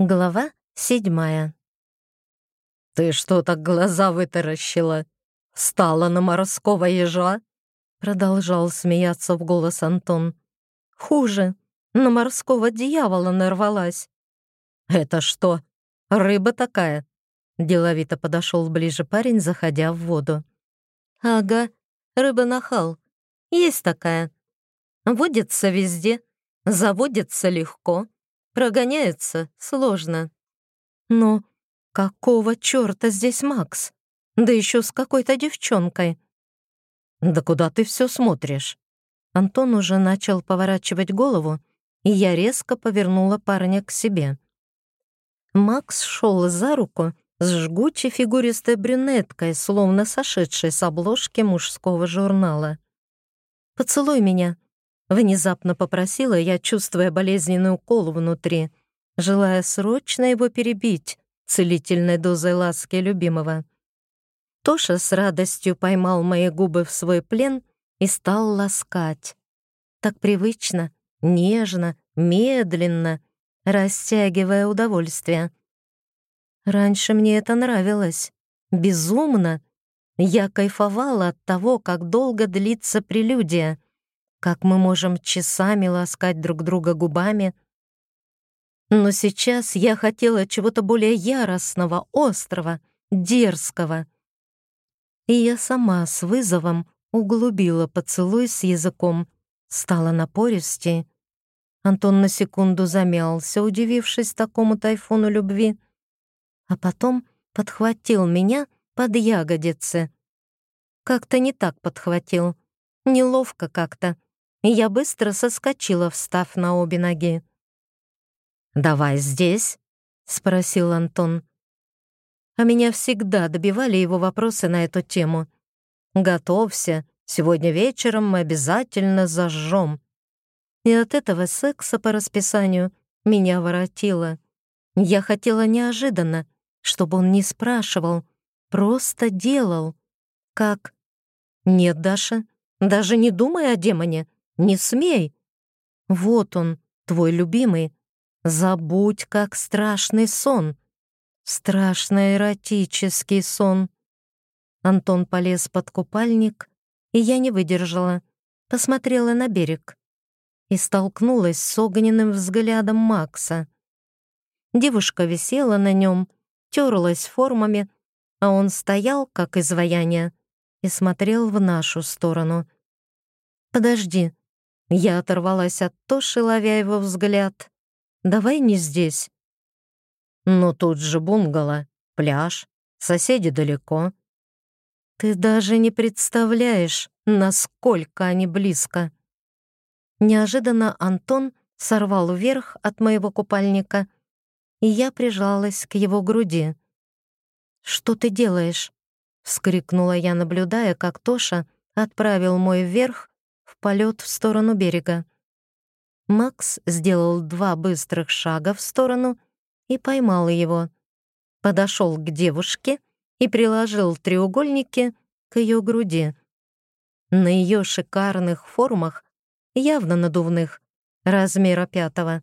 Глава седьмая. «Ты что так глаза вытаращила? Стала на морского ежа?» Продолжал смеяться в голос Антон. «Хуже. На морского дьявола нарвалась». «Это что, рыба такая?» Деловито подошел ближе парень, заходя в воду. «Ага, рыба-нахал. Есть такая. Водится везде, заводится легко, Прогоняется сложно. Но какого черта здесь Макс? Да еще с какой-то девчонкой. Да куда ты все смотришь? Антон уже начал поворачивать голову, и я резко повернула парня к себе. Макс шел за руку с жгучей фигуристой брюнеткой, словно сошедшей с обложки мужского журнала. «Поцелуй меня», Внезапно попросила я, чувствуя болезненный укол внутри, желая срочно его перебить целительной дозой ласки любимого. Тоша с радостью поймал мои губы в свой плен и стал ласкать. Так привычно, нежно, медленно, растягивая удовольствие. Раньше мне это нравилось. Безумно. Я кайфовала от того, как долго длится прелюдия — как мы можем часами ласкать друг друга губами. Но сейчас я хотела чего-то более яростного, острого, дерзкого. И я сама с вызовом углубила поцелуй с языком, стала напористей. Антон на секунду замялся, удивившись такому тайфуну любви, а потом подхватил меня под ягодицы. Как-то не так подхватил, неловко как-то и я быстро соскочила, встав на обе ноги. «Давай здесь?» — спросил Антон. А меня всегда добивали его вопросы на эту тему. «Готовься, сегодня вечером мы обязательно зажжем». И от этого секса по расписанию меня воротило. Я хотела неожиданно, чтобы он не спрашивал, просто делал. Как? Нет, Даша, даже не думай о демоне. Не смей! Вот он, твой любимый. Забудь, как страшный сон. Страшный эротический сон. Антон полез под купальник, и я не выдержала. Посмотрела на берег и столкнулась с огненным взглядом Макса. Девушка висела на нем, терлась формами, а он стоял, как изваяние, и смотрел в нашу сторону. «Подожди», я оторвалась от Тоши, ловя его взгляд. «Давай не здесь». «Но тут же бунгало, пляж, соседи далеко». «Ты даже не представляешь, насколько они близко». Неожиданно Антон сорвал вверх от моего купальника, и я прижалась к его груди. «Что ты делаешь?» — вскрикнула я, наблюдая, как Тоша отправил мой вверх полет в сторону берега. Макс сделал два быстрых шага в сторону и поймал его. Подошел к девушке и приложил треугольники к ее груди. На ее шикарных формах, явно надувных, размера пятого,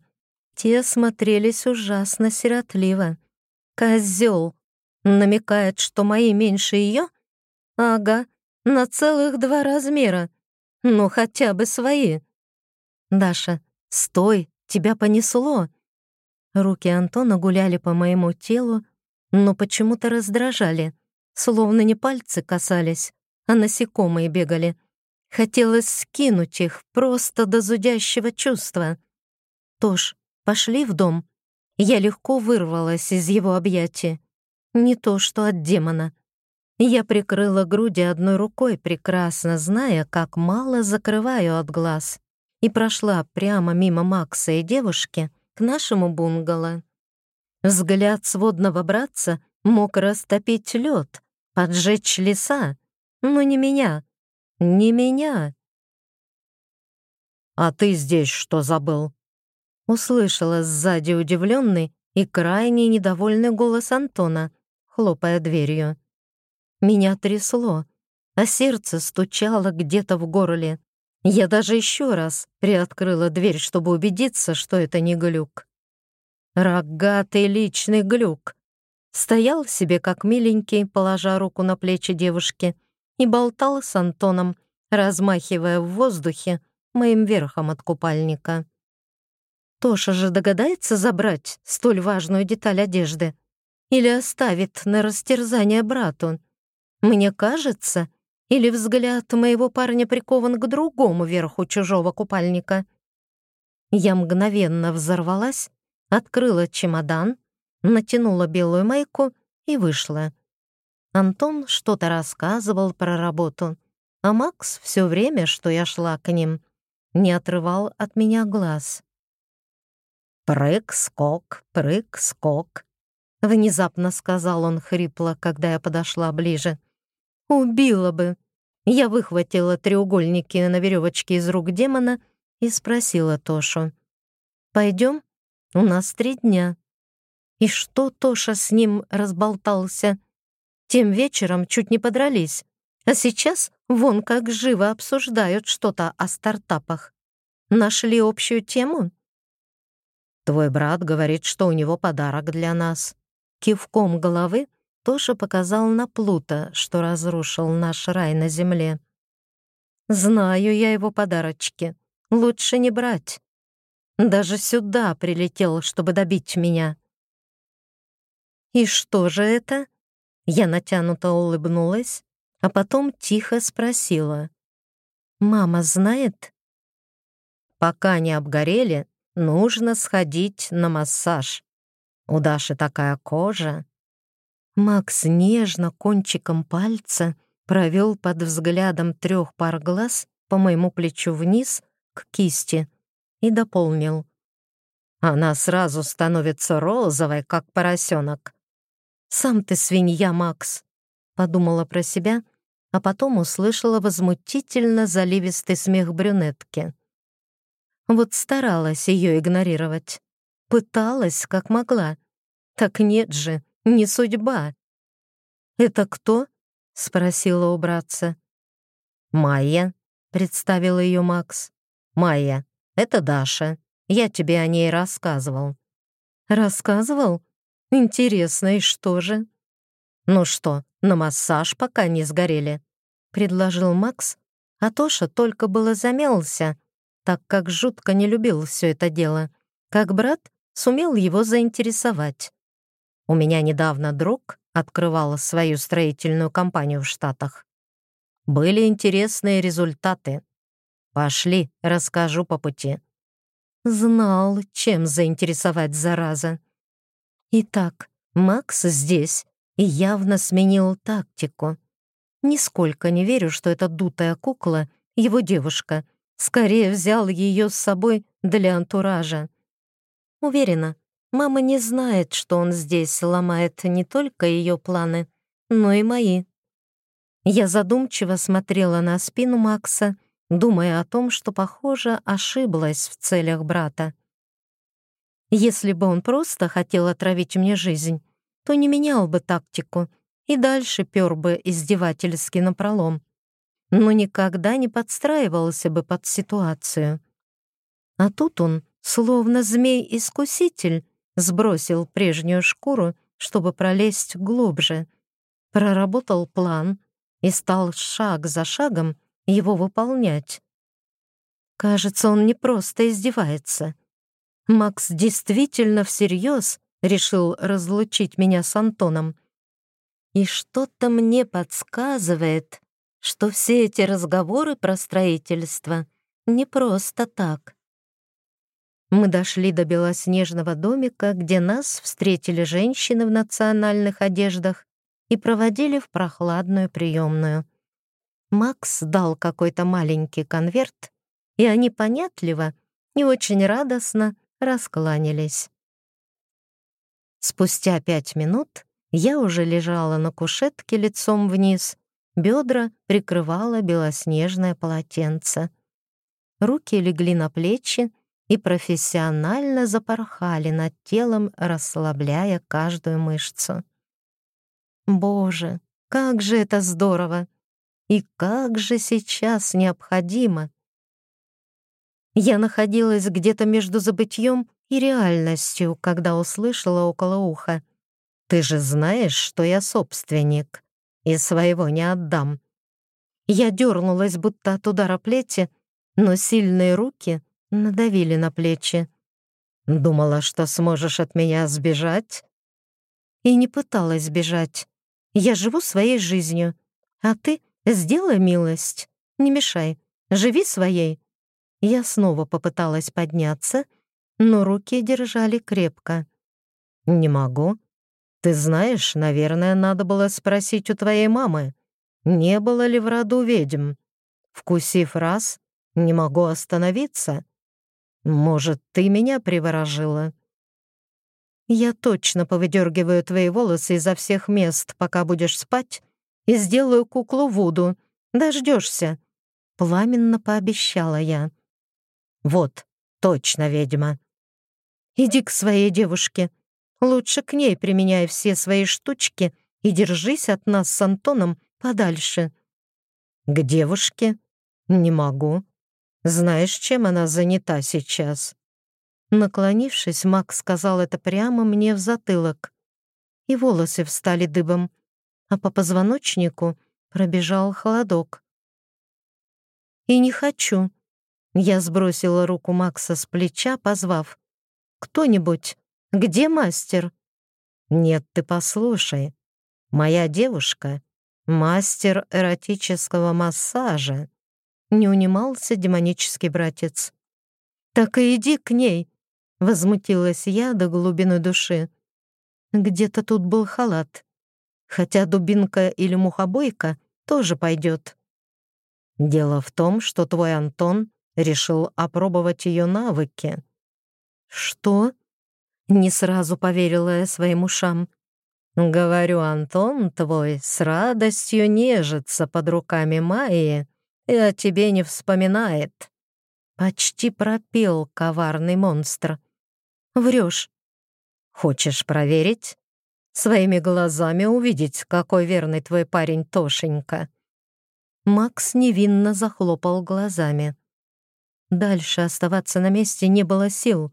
те смотрелись ужасно сиротливо. Козел намекает, что мои меньше ее? Ага, на целых два размера. Ну, хотя бы свои. Даша, стой, тебя понесло. Руки Антона гуляли по моему телу, но почему-то раздражали, словно не пальцы касались, а насекомые бегали. Хотелось скинуть их просто до зудящего чувства. Тош, пошли в дом. Я легко вырвалась из его объятий. Не то, что от демона. Я прикрыла груди одной рукой, прекрасно зная, как мало закрываю от глаз, и прошла прямо мимо Макса и девушки к нашему бунгало. Взгляд сводного братца мог растопить лед, поджечь леса, но не меня, не меня. «А ты здесь что забыл?» Услышала сзади удивленный и крайне недовольный голос Антона, хлопая дверью. Меня трясло, а сердце стучало где-то в горле. Я даже еще раз приоткрыла дверь, чтобы убедиться, что это не глюк. Рогатый личный глюк. Стоял себе как миленький, положа руку на плечи девушки, и болтал с Антоном, размахивая в воздухе моим верхом от купальника. Тоша же догадается забрать столь важную деталь одежды или оставит на растерзание брату. Мне кажется, или взгляд моего парня прикован к другому верху чужого купальника. Я мгновенно взорвалась, открыла чемодан, натянула белую майку и вышла. Антон что-то рассказывал про работу, а Макс все время, что я шла к ним, не отрывал от меня глаз. «Прыг-скок, прыг-скок», — внезапно сказал он хрипло, когда я подошла ближе. «Убила бы!» Я выхватила треугольники на веревочке из рук демона и спросила Тошу. «Пойдем? У нас три дня». И что Тоша с ним разболтался? Тем вечером чуть не подрались, а сейчас вон как живо обсуждают что-то о стартапах. Нашли общую тему? Твой брат говорит, что у него подарок для нас. Кивком головы Тоша показал на Плута, что разрушил наш рай на земле. Знаю я его подарочки. Лучше не брать. Даже сюда прилетел, чтобы добить меня. И что же это? Я натянуто улыбнулась, а потом тихо спросила. «Мама знает?» «Пока не обгорели, нужно сходить на массаж. У Даши такая кожа». Макс нежно кончиком пальца провел под взглядом трех пар глаз по моему плечу вниз к кисти и дополнил. Она сразу становится розовой, как поросенок. «Сам ты свинья, Макс», — подумала про себя, а потом услышала возмутительно заливистый смех брюнетки. Вот старалась ее игнорировать. Пыталась, как могла. Так нет же, не судьба. «Это кто?» — спросила у братца. «Майя», — представила ее Макс. «Майя, это Даша. Я тебе о ней рассказывал». «Рассказывал? Интересно, и что же?» «Ну что, на массаж пока не сгорели», — предложил Макс, а Тоша только было замялся, так как жутко не любил все это дело, как брат сумел его заинтересовать. У меня недавно друг открывал свою строительную компанию в Штатах. Были интересные результаты. Пошли, расскажу по пути. Знал, чем заинтересовать зараза. Итак, Макс здесь и явно сменил тактику. Нисколько не верю, что эта дутая кукла — его девушка, Скорее взял ее с собой для антуража. Уверена, мама не знает, что он здесь ломает не только ее планы, но и мои. Я задумчиво смотрела на спину Макса, думая о том, что, похоже, ошиблась в целях брата. Если бы он просто хотел отравить мне жизнь, то не менял бы тактику и дальше пёр бы издевательски напролом но никогда не подстраивался бы под ситуацию. А тут он, словно змей-искуситель, сбросил прежнюю шкуру, чтобы пролезть глубже, проработал план и стал шаг за шагом его выполнять. Кажется, он не просто издевается. Макс действительно всерьез решил разлучить меня с Антоном. И что-то мне подсказывает, что все эти разговоры про строительство не просто так. Мы дошли до белоснежного домика, где нас встретили женщины в национальных одеждах и проводили в прохладную приемную. Макс дал какой-то маленький конверт, и они понятливо и очень радостно раскланялись. Спустя пять минут я уже лежала на кушетке лицом вниз Бедра прикрывало белоснежное полотенце. Руки легли на плечи и профессионально запорхали над телом, расслабляя каждую мышцу. Боже, как же это здорово! И как же сейчас необходимо! Я находилась где-то между забытьем и реальностью, когда услышала около уха. «Ты же знаешь, что я собственник, и своего не отдам». Я дернулась, будто от удара плети, но сильные руки надавили на плечи. «Думала, что сможешь от меня сбежать?» И не пыталась сбежать. Я живу своей жизнью, а ты сделай милость, не мешай, живи своей. Я снова попыталась подняться, но руки держали крепко. «Не могу. Ты знаешь, наверное, надо было спросить у твоей мамы, не было ли в роду ведьм. Вкусив раз, не могу остановиться. Может, ты меня приворожила?» «Я точно повыдергиваю твои волосы изо всех мест, пока будешь спать, и сделаю куклу Вуду. Дождешься», — пламенно пообещала я. «Вот, точно ведьма». «Иди к своей девушке. Лучше к ней применяй все свои штучки и держись от нас с Антоном подальше». «К девушке? Не могу. Знаешь, чем она занята сейчас?» Наклонившись, Макс сказал это прямо мне в затылок. И волосы встали дыбом, а по позвоночнику пробежал холодок. «И не хочу». Я сбросила руку Макса с плеча, позвав. «Кто-нибудь, где мастер?» «Нет, ты послушай. Моя девушка — мастер эротического массажа», — не унимался демонический братец. «Так и иди к ней», — возмутилась я до глубины души. Где-то тут был халат, хотя дубинка или мухобойка тоже пойдет. Дело в том, что твой Антон решил опробовать ее навыки. Что? Не сразу поверила я своим ушам. Говорю, Антон твой с радостью нежится под руками Майи и о тебе не вспоминает. Почти пропел коварный монстр. Врешь. Хочешь проверить? Своими глазами увидеть, какой верный твой парень Тошенька. Макс невинно захлопал глазами. Дальше оставаться на месте не было сил.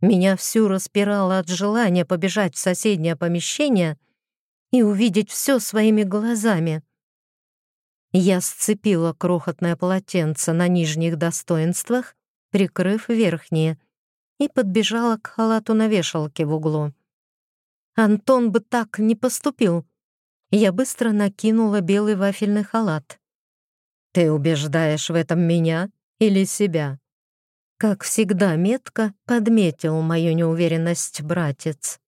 Меня всю распирало от желания побежать в соседнее помещение и увидеть все своими глазами. Я сцепила крохотное полотенце на нижних достоинствах, прикрыв верхние, и подбежала к халату на вешалке в углу. Антон бы так не поступил. Я быстро накинула белый вафельный халат. «Ты убеждаешь в этом меня или себя?» Как всегда метко подметил мою неуверенность братец.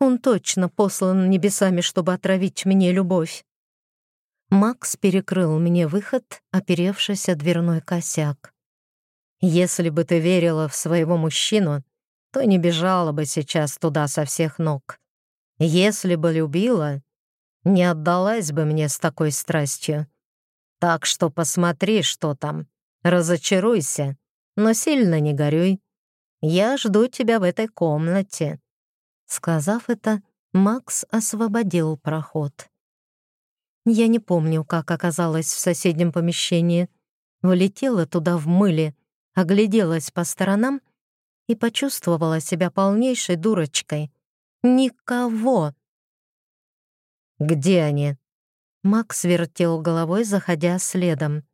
Он точно послан небесами, чтобы отравить мне любовь. Макс перекрыл мне выход, оперевшись о дверной косяк. «Если бы ты верила в своего мужчину, то не бежала бы сейчас туда со всех ног. Если бы любила, не отдалась бы мне с такой страстью. Так что посмотри, что там, разочаруйся но сильно не горюй. Я жду тебя в этой комнате». Сказав это, Макс освободил проход. Я не помню, как оказалась в соседнем помещении. Влетела туда в мыле, огляделась по сторонам и почувствовала себя полнейшей дурочкой. Никого. «Где они?» Макс вертел головой, заходя следом.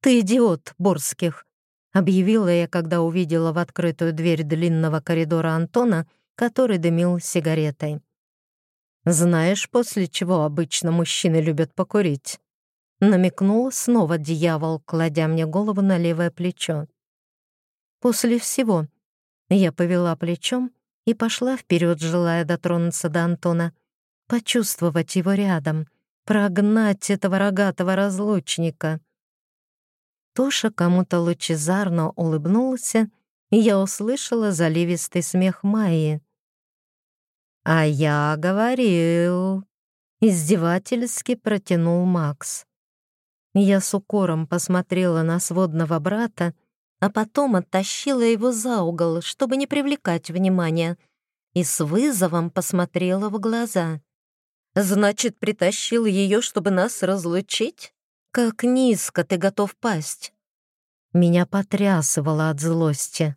«Ты идиот, Борских объявила я, когда увидела в открытую дверь длинного коридора Антона, который дымил сигаретой. «Знаешь, после чего обычно мужчины любят покурить?» Намекнул снова дьявол, кладя мне голову на левое плечо. «После всего». Я повела плечом и пошла вперед, желая дотронуться до Антона, почувствовать его рядом, прогнать этого рогатого разлучника. Тоша кому-то лучезарно улыбнулся, и я услышала заливистый смех Майи. «А я говорил», — издевательски протянул Макс. Я с укором посмотрела на сводного брата, а потом оттащила его за угол, чтобы не привлекать внимания, и с вызовом посмотрела в глаза. «Значит, притащил ее, чтобы нас разлучить?» Как низко ты готов пасть!» Меня потрясывало от злости.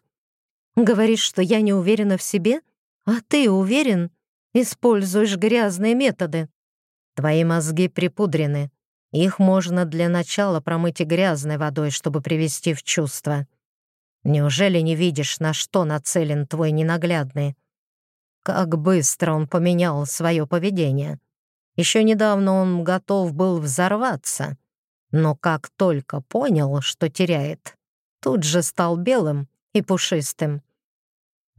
Говоришь, что я не уверена в себе? А ты уверен? Используешь грязные методы. Твои мозги припудрены. Их можно для начала промыть и грязной водой, чтобы привести в чувство. Неужели не видишь, на что нацелен твой ненаглядный? Как быстро он поменял свое поведение. Еще недавно он готов был взорваться, но как только понял, что теряет, тут же стал белым и пушистым.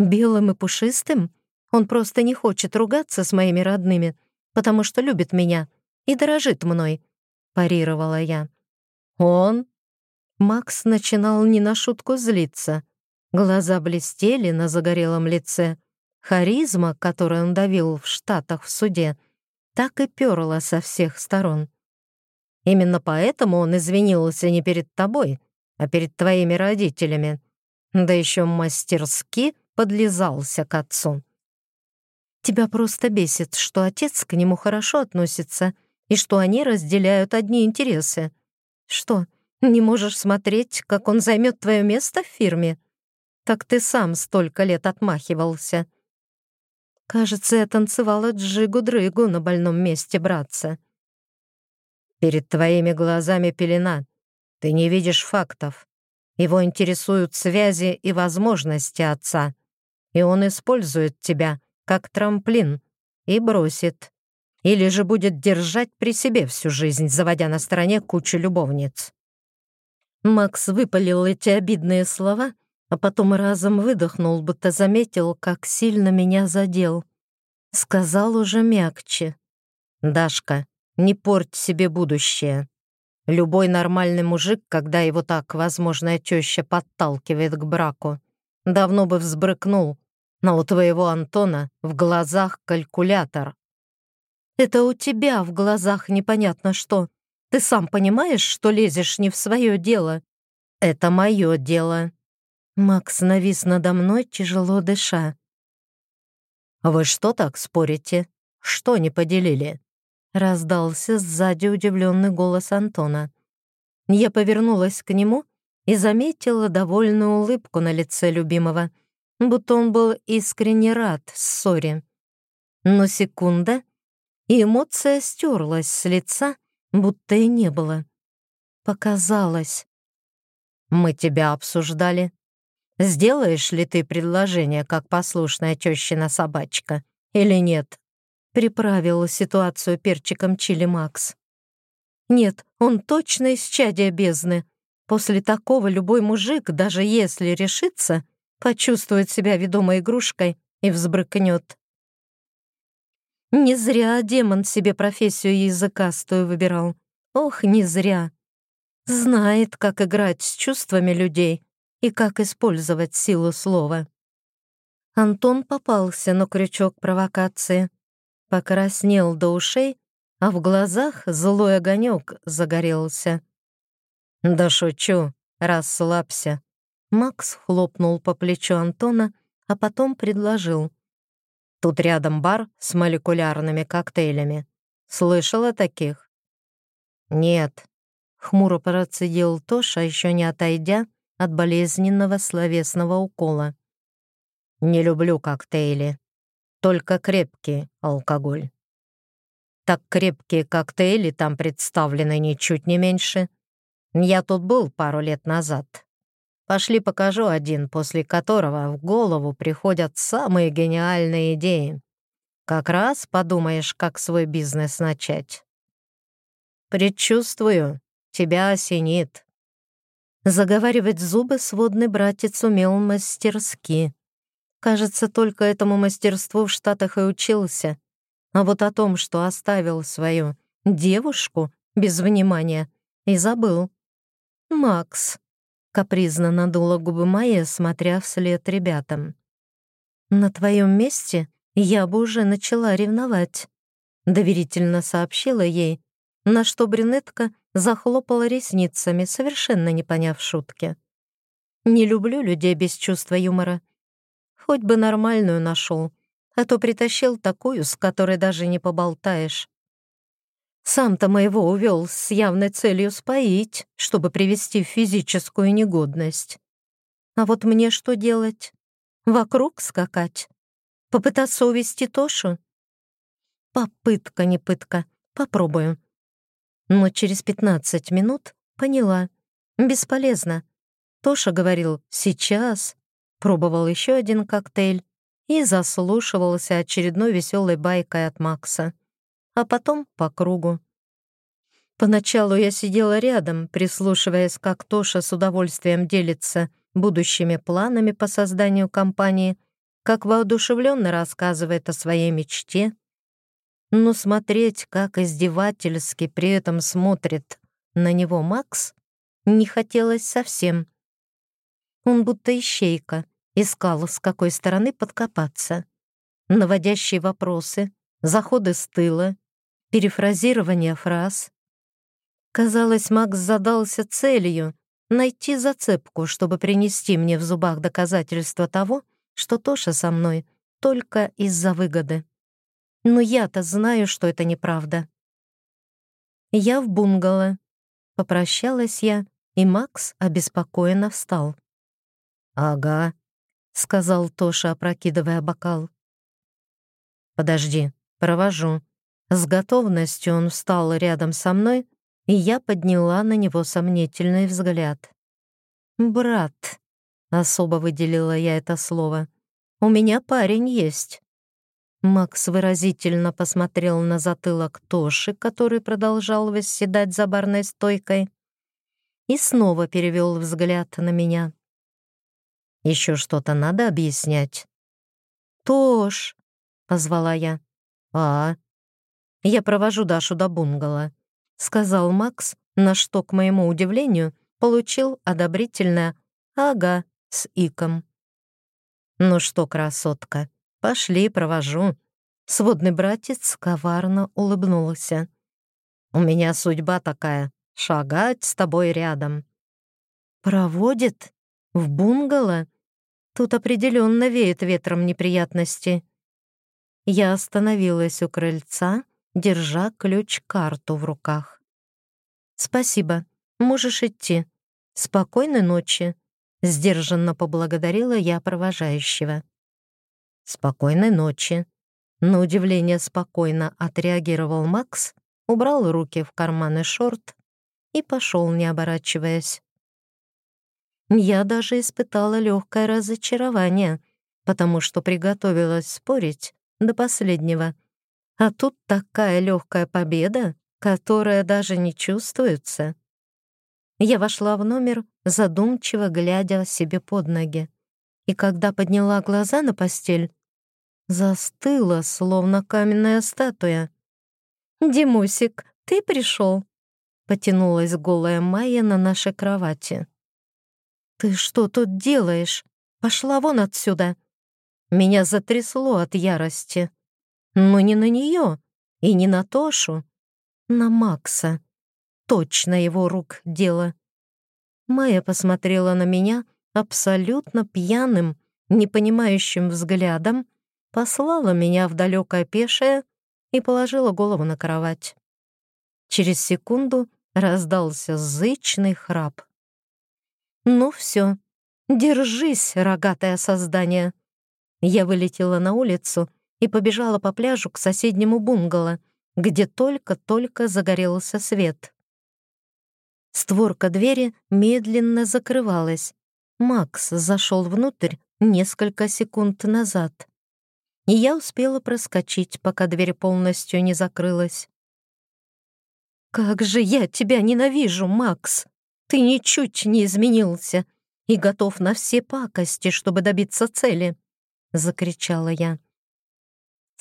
Белым и пушистым? Он просто не хочет ругаться с моими родными, потому что любит меня и дорожит мной, парировала я. Он? Макс начинал не на шутку злиться. Глаза блестели на загорелом лице. Харизма, которую он давил в Штатах в суде, так и перла со всех сторон. Именно поэтому он извинился не перед тобой, а перед твоими родителями. Да еще мастерски подлизался к отцу. Тебя просто бесит, что отец к нему хорошо относится и что они разделяют одни интересы. Что, не можешь смотреть, как он займет твое место в фирме? Так ты сам столько лет отмахивался. Кажется, я танцевала джигу-дрыгу на больном месте, братца. Перед твоими глазами пелена. Ты не видишь фактов. Его интересуют связи и возможности отца, и он использует тебя как трамплин и бросит. Или же будет держать при себе всю жизнь, заводя на стороне кучу любовниц. Макс выпалил эти обидные слова, а потом разом выдохнул, будто заметил, как сильно меня задел. Сказал уже мягче. «Дашка, не порть себе будущее. Любой нормальный мужик, когда его так возможная теща подталкивает к браку, давно бы взбрыкнул, но у твоего Антона в глазах калькулятор. Это у тебя в глазах непонятно что. Ты сам понимаешь, что лезешь не в свое дело? Это мое дело. Макс навис надо мной, тяжело дыша. «Вы что так спорите? Что не поделили?» Раздался сзади удивленный голос Антона. Я повернулась к нему и заметила довольную улыбку на лице любимого — будто он был искренне рад ссоре. Но секунда, и эмоция стерлась с лица, будто и не было. Показалось. «Мы тебя обсуждали. Сделаешь ли ты предложение, как послушная тещина собачка, или нет?» Приправил ситуацию перчиком чили Макс. «Нет, он точно из чадия бездны. После такого любой мужик, даже если решится, почувствует себя ведомой игрушкой и взбрыкнет. Не зря демон себе профессию языкастую выбирал. Ох, не зря. Знает, как играть с чувствами людей и как использовать силу слова. Антон попался на крючок провокации. Покраснел до ушей, а в глазах злой огонек загорелся. «Да шучу, расслабься», Макс хлопнул по плечу Антона, а потом предложил. «Тут рядом бар с молекулярными коктейлями. Слышала таких?» «Нет», — хмуро процедил Тоша, еще не отойдя от болезненного словесного укола. «Не люблю коктейли. Только крепкий алкоголь». «Так крепкие коктейли там представлены ничуть не меньше. Я тут был пару лет назад. Пошли покажу один, после которого в голову приходят самые гениальные идеи. Как раз подумаешь, как свой бизнес начать. Предчувствую, тебя осенит. Заговаривать зубы сводный братец умел мастерски. Кажется, только этому мастерству в Штатах и учился. А вот о том, что оставил свою девушку без внимания, и забыл. Макс. Капризно надула губы Майя, смотря вслед ребятам. «На твоем месте я бы уже начала ревновать», — доверительно сообщила ей, на что брюнетка захлопала ресницами, совершенно не поняв шутки. «Не люблю людей без чувства юмора. Хоть бы нормальную нашел, а то притащил такую, с которой даже не поболтаешь. Сам-то моего увел с явной целью споить, чтобы привести в физическую негодность. А вот мне что делать? Вокруг скакать? Попытаться увести Тошу? Попытка не пытка. Попробую. Но через 15 минут поняла. Бесполезно. Тоша говорил «сейчас», пробовал еще один коктейль и заслушивался очередной веселой байкой от Макса. А потом по кругу. Поначалу я сидела рядом, прислушиваясь, как Тоша с удовольствием делится будущими планами по созданию компании, как воодушевленно рассказывает о своей мечте. Но смотреть, как издевательски при этом смотрит на него Макс, не хотелось совсем. Он будто ищейка, искал, с какой стороны подкопаться. Наводящие вопросы, заходы с тыла, перефразирование фраз. Казалось, Макс задался целью найти зацепку, чтобы принести мне в зубах доказательство того, что Тоша со мной только из-за выгоды. Но я-то знаю, что это неправда. Я в бунгало. Попрощалась я, и Макс обеспокоенно встал. «Ага», — сказал Тоша, опрокидывая бокал. «Подожди, провожу». С готовностью он встал рядом со мной, и я подняла на него сомнительный взгляд. «Брат», — особо выделила я это слово, — «у меня парень есть». Макс выразительно посмотрел на затылок Тоши, который продолжал восседать за барной стойкой, и снова перевел взгляд на меня. Еще что-то надо объяснять?» «Тош!» — позвала я. «А?» «Я провожу Дашу до бунгало», — сказал Макс, на что, к моему удивлению, получил одобрительное «ага» с иком. «Ну что, красотка, пошли, провожу». Сводный братец коварно улыбнулся. «У меня судьба такая — шагать с тобой рядом». «Проводит? В бунгало?» Тут определенно веет ветром неприятности. Я остановилась у крыльца, держа ключ-карту в руках. «Спасибо, можешь идти. Спокойной ночи», — сдержанно поблагодарила я провожающего. «Спокойной ночи», — на удивление спокойно отреагировал Макс, убрал руки в карманы шорт и пошел, не оборачиваясь. Я даже испытала легкое разочарование, потому что приготовилась спорить до последнего. А тут такая легкая победа, которая даже не чувствуется. Я вошла в номер, задумчиво глядя себе под ноги. И когда подняла глаза на постель, застыла, словно каменная статуя. «Димусик, ты пришел?» Потянулась голая Майя на нашей кровати. «Ты что тут делаешь? Пошла вон отсюда!» Меня затрясло от ярости. Но не на нее и не на Тошу, на Макса. Точно его рук дело. Майя посмотрела на меня абсолютно пьяным, непонимающим взглядом, послала меня в далекое пешее и положила голову на кровать. Через секунду раздался зычный храп. «Ну все, держись, рогатое создание!» Я вылетела на улицу и побежала по пляжу к соседнему бунгало, где только-только загорелся свет. Створка двери медленно закрывалась. Макс зашел внутрь несколько секунд назад. И я успела проскочить, пока дверь полностью не закрылась. «Как же я тебя ненавижу, Макс!» Ты ничуть не изменился и готов на все пакости, чтобы добиться цели!» — закричала я.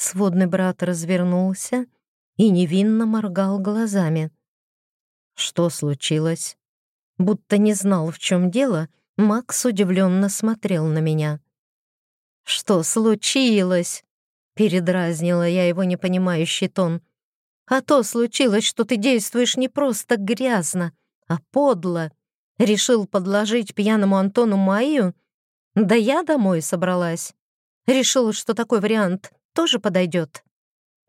Сводный брат развернулся и невинно моргал глазами. «Что случилось?» Будто не знал, в чем дело, Макс удивленно смотрел на меня. «Что случилось?» — передразнила я его непонимающий тон. «А то случилось, что ты действуешь не просто грязно, а подло. Решил подложить пьяному Антону Майю? Да я домой собралась. Решил, что такой вариант тоже подойдет.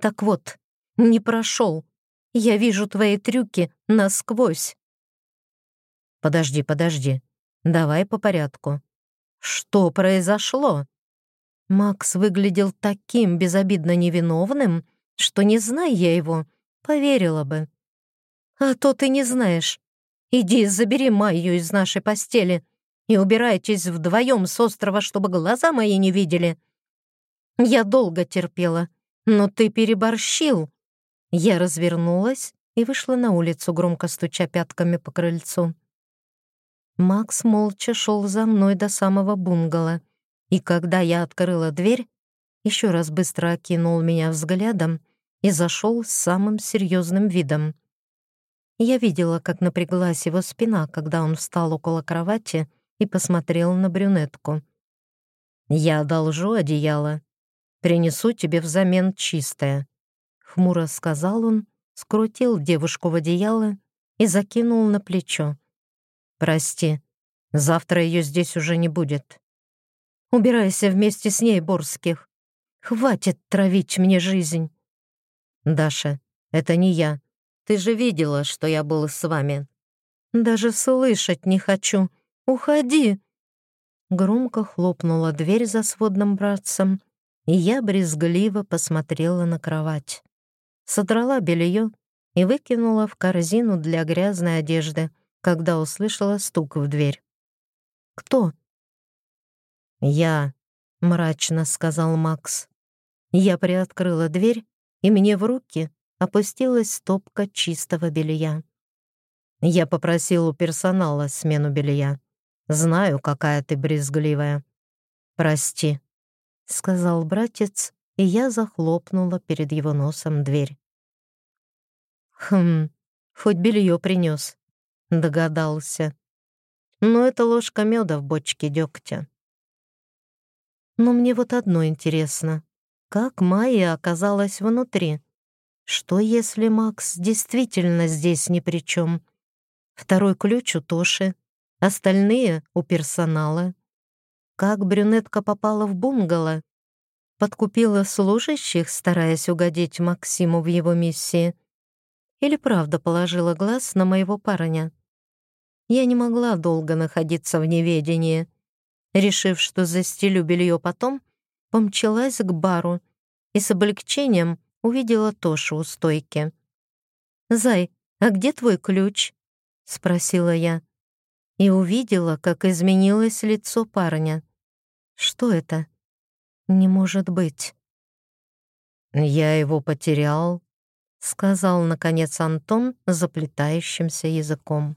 Так вот, не прошел. Я вижу твои трюки насквозь. Подожди, подожди. Давай по порядку. Что произошло? Макс выглядел таким безобидно невиновным, что, не зная я его, поверила бы. «А то ты не знаешь. Иди, забери Майю из нашей постели и убирайтесь вдвоем с острова, чтобы глаза мои не видели. Я долго терпела, но ты переборщил». Я развернулась и вышла на улицу, громко стуча пятками по крыльцу. Макс молча шел за мной до самого бунгало, и когда я открыла дверь, еще раз быстро окинул меня взглядом и зашел с самым серьезным видом. Я видела, как напряглась его спина, когда он встал около кровати и посмотрел на брюнетку. «Я одолжу одеяло. Принесу тебе взамен чистое», — хмуро сказал он, скрутил девушку в одеяло и закинул на плечо. «Прости, завтра ее здесь уже не будет». «Убирайся вместе с ней, Борских. Хватит травить мне жизнь». «Даша, это не я. Ты же видела, что я был с вами». «Даже слышать не хочу. Уходи!» Громко хлопнула дверь за сводным братцем, и я брезгливо посмотрела на кровать. Содрала белье и выкинула в корзину для грязной одежды, когда услышала стук в дверь. «Кто?» «Я», — мрачно сказал Макс. Я приоткрыла дверь и мне в руки опустилась стопка чистого белья. Я попросил у персонала смену белья. Знаю, какая ты брезгливая. Прости, сказал братец, и я захлопнула перед его носом дверь. Хм, хоть белье принес, догадался. Но это ложка меда в бочке дегтя. Но мне вот одно интересно. Как Майя оказалась внутри? Что если Макс действительно здесь ни при чем? Второй ключ у Тоши, остальные — у персонала. Как брюнетка попала в бунгало? Подкупила служащих, стараясь угодить Максиму в его миссии? Или правда положила глаз на моего парня? Я не могла долго находиться в неведении. Решив, что застелю белье потом, помчалась к бару и с облегчением увидела Тошу у стойки. «Зай, а где твой ключ?» — спросила я. И увидела, как изменилось лицо парня. «Что это? Не может быть». «Я его потерял», — сказал, наконец, Антон заплетающимся языком.